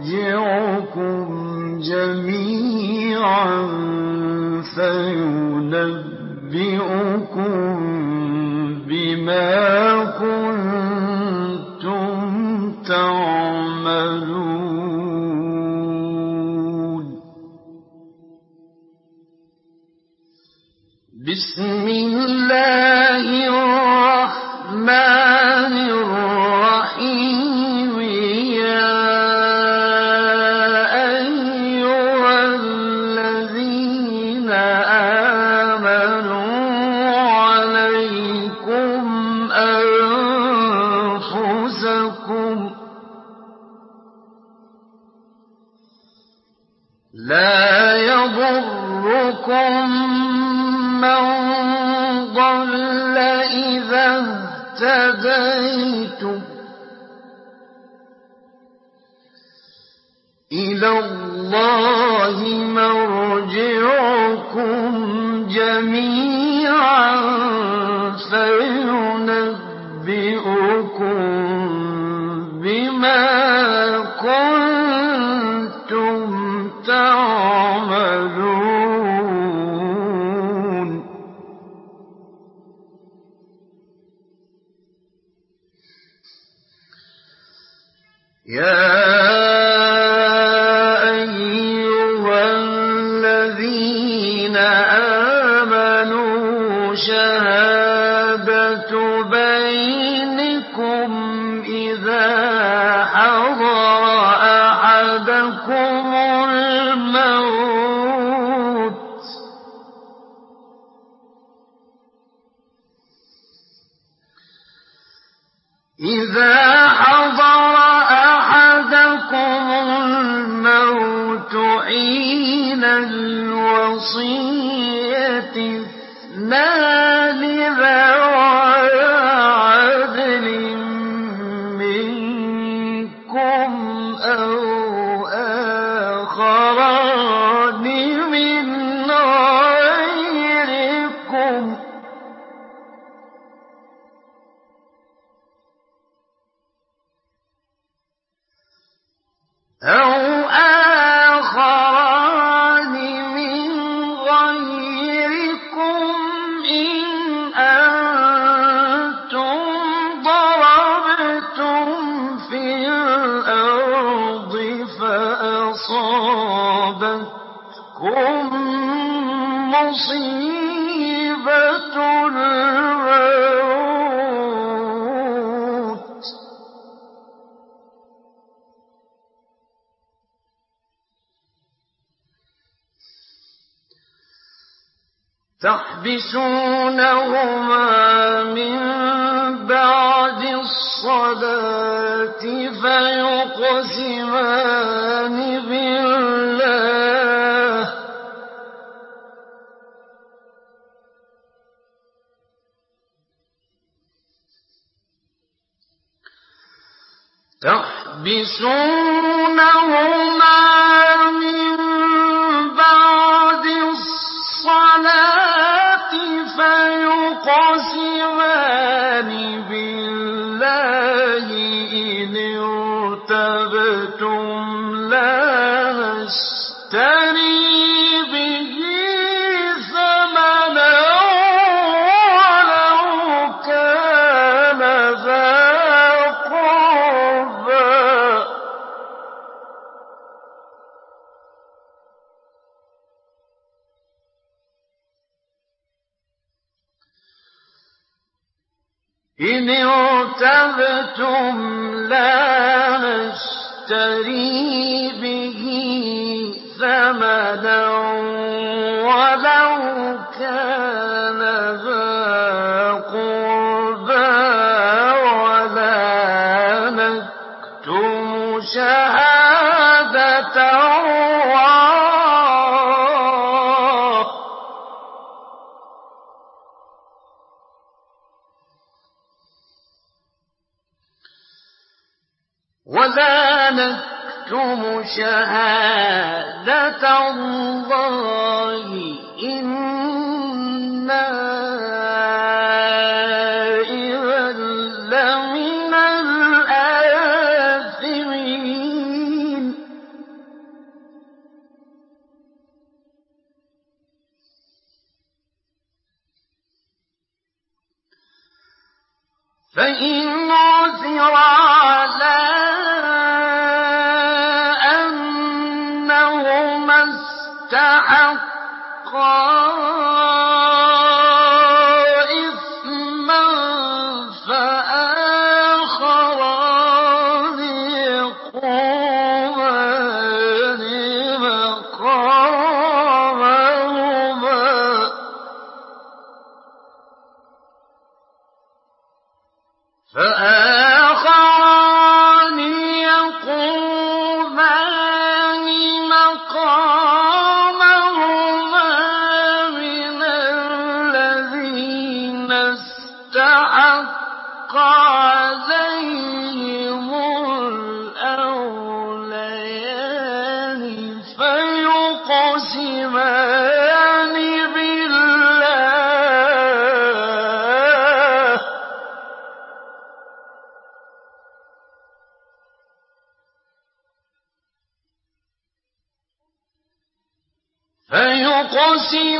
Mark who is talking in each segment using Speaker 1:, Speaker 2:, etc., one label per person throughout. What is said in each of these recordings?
Speaker 1: مرجعكم جميعا فينبئكم بما إذا اهتديتم إلى الله مرجعكم جميعا الموت. إذا حضر أحدكم الموت الوصية فأصابتكم مصيبة الموت. تحبسونهما من بعد الصلاة فيقسمان تحبسونهما كنتم لا نشتري به ثمنا شهادة الله. 黄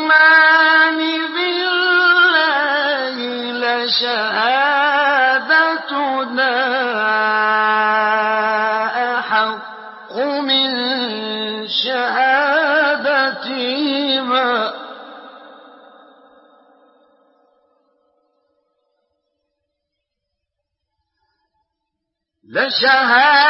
Speaker 1: فيقسمان بالله لشهادتنا أحق من شهادتهما لشهادتنا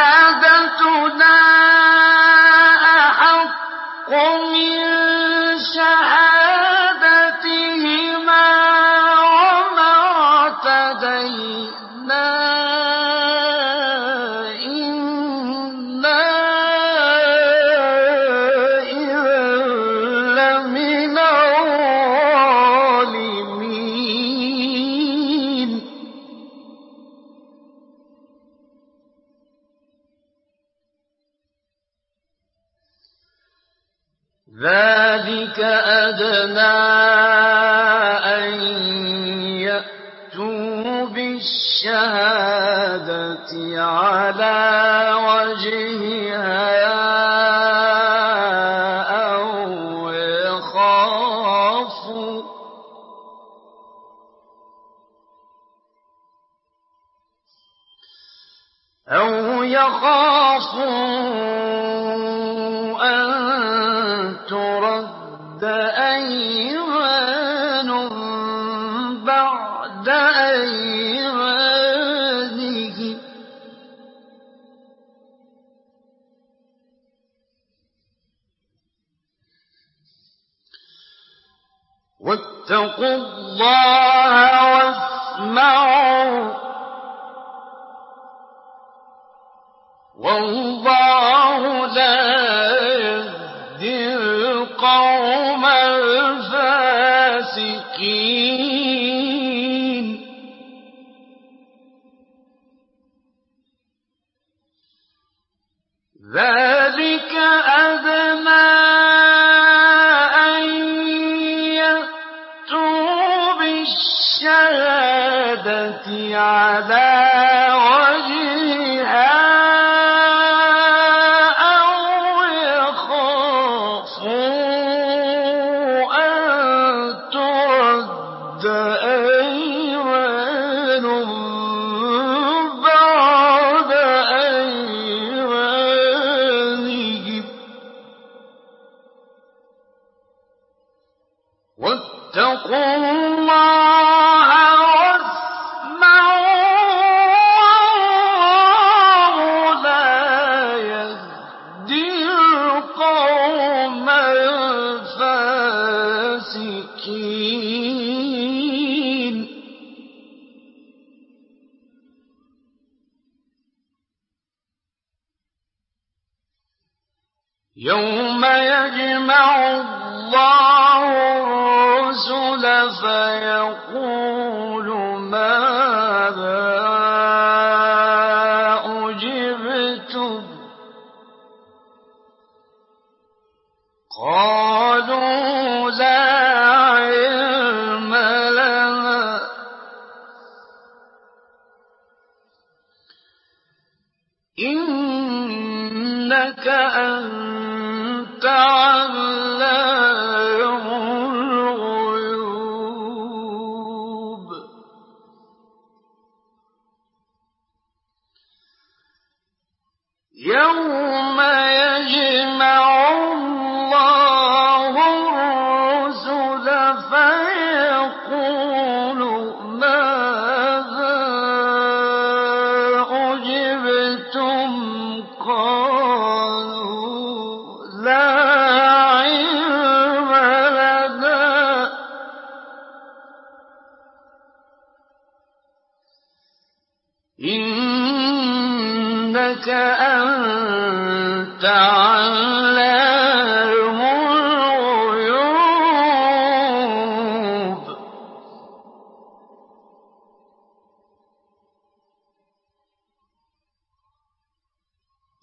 Speaker 1: ذلك أدنى أن يأتوا بالشهادة على واتقوا الله واسمعوا. قد Oh. إنك أنت علام الغيوب.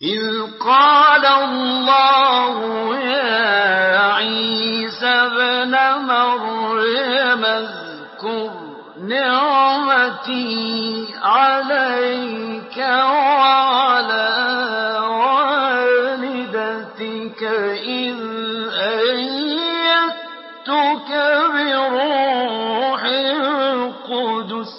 Speaker 1: إذ قال الله يا عيسى ابن مريم اذكر نعمتي. عليك وعلى والدتك إذ أيدتك بروح القدس.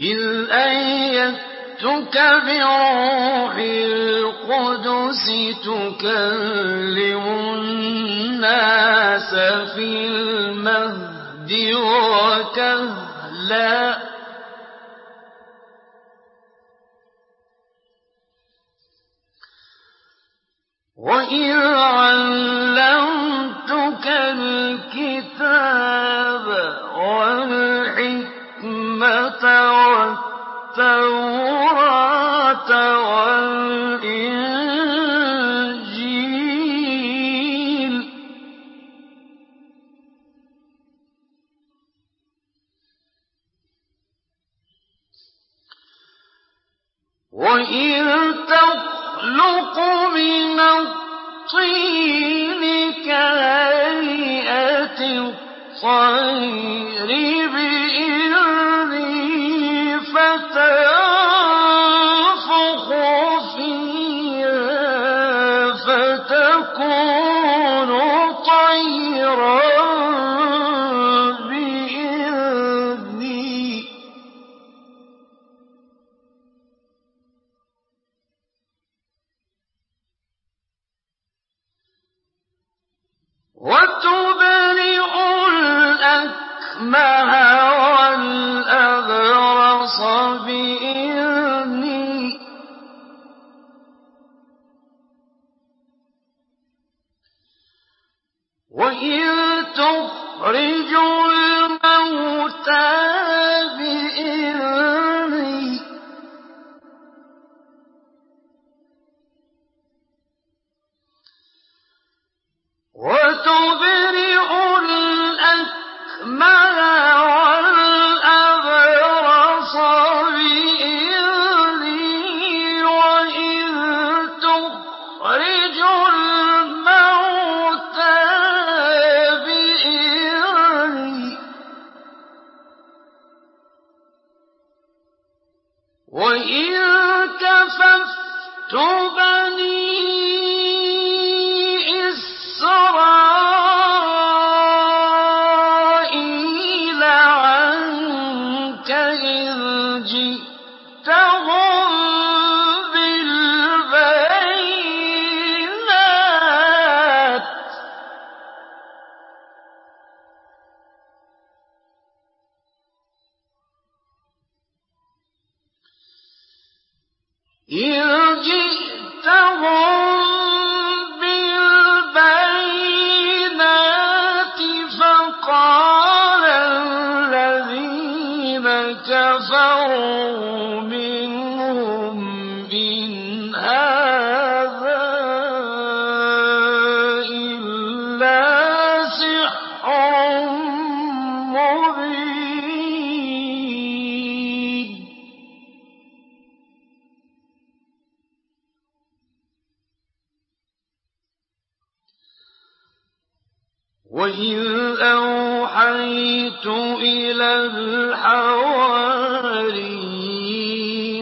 Speaker 1: إذ أيدتك بروح القدس تكلم في المهد وكهلا. وإذ علمتك الكتاب والحكمة والتوراة وإذ تخلق من الطين كهيئة الطير إن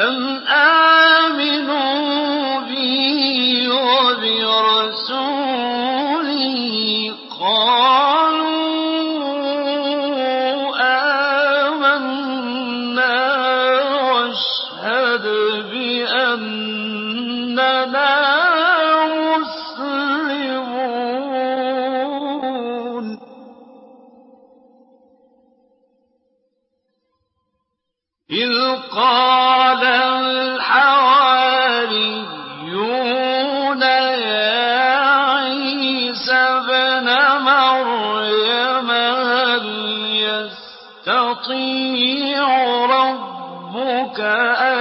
Speaker 1: أم ربك أن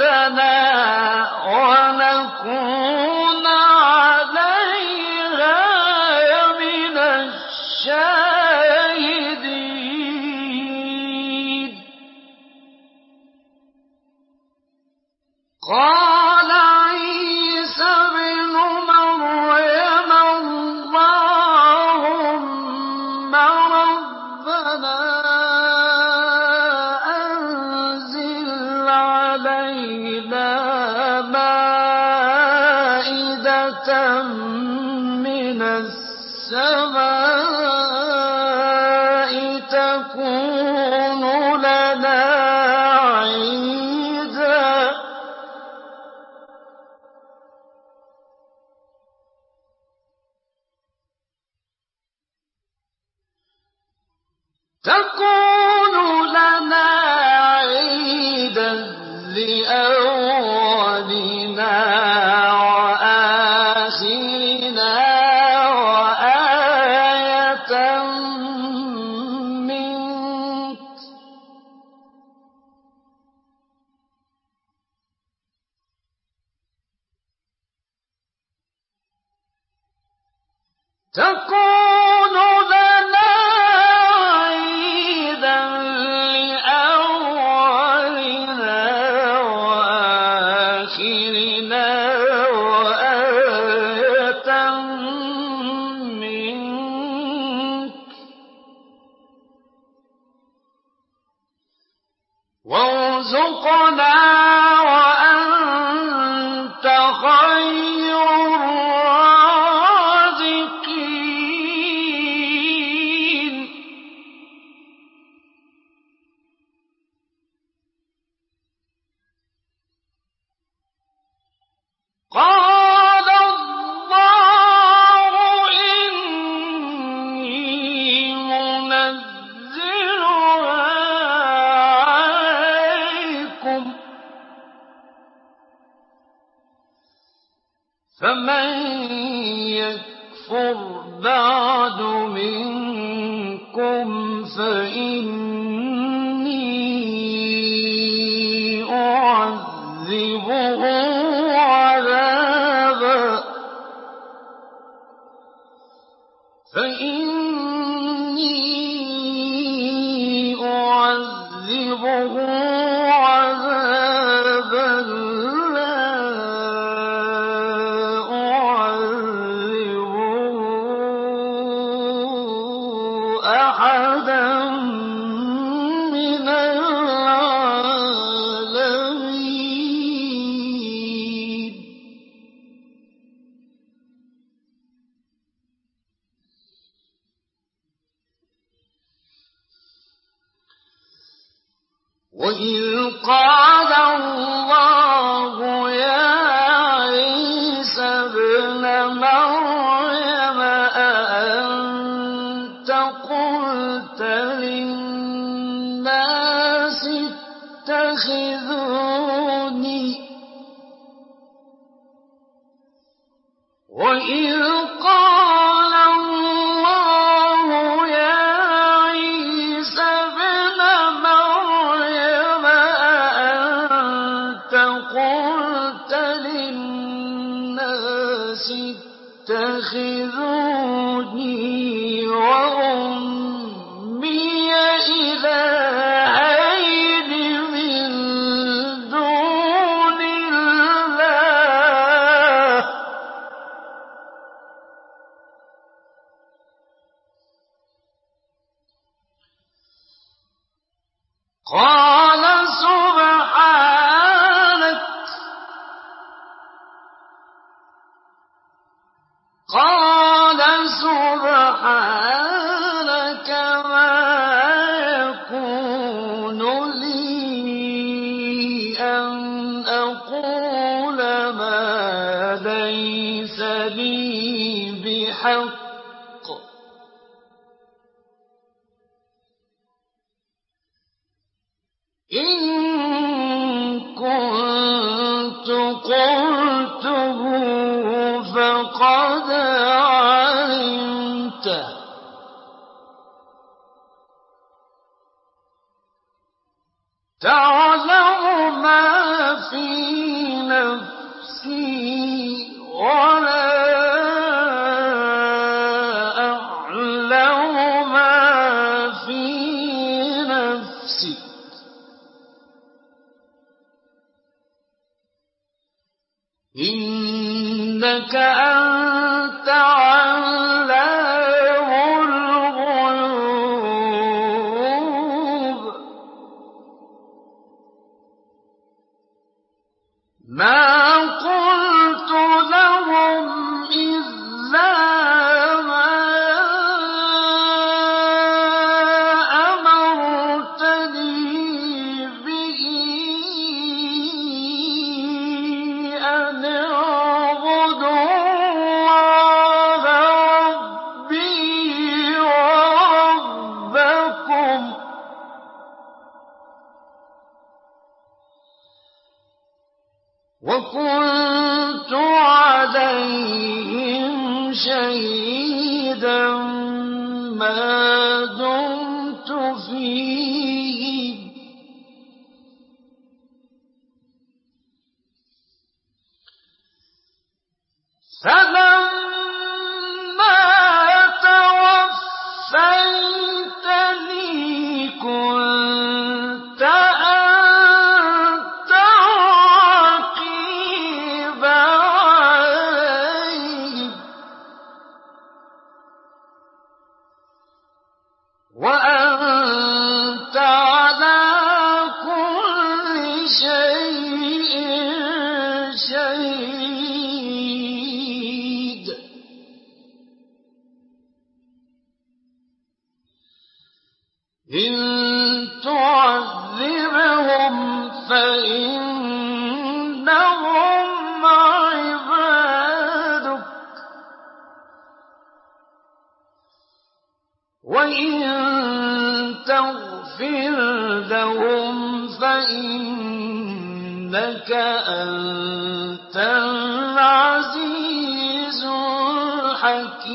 Speaker 1: أمواتنا ونكون عليها من الشاهدين. أحدا قلت للناس اتخذوا وقال فلما الحكيم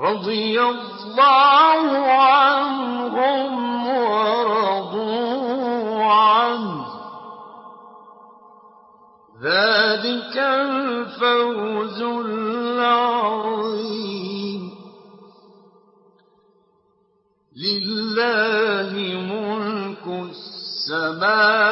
Speaker 1: رضي الله عنهم ورضوا عنه. ذلك الفوز العظيم. لله ملك السماوات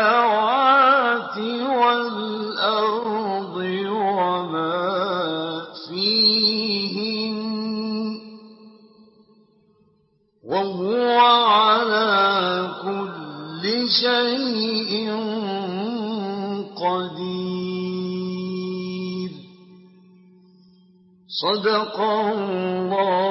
Speaker 1: صدق الله.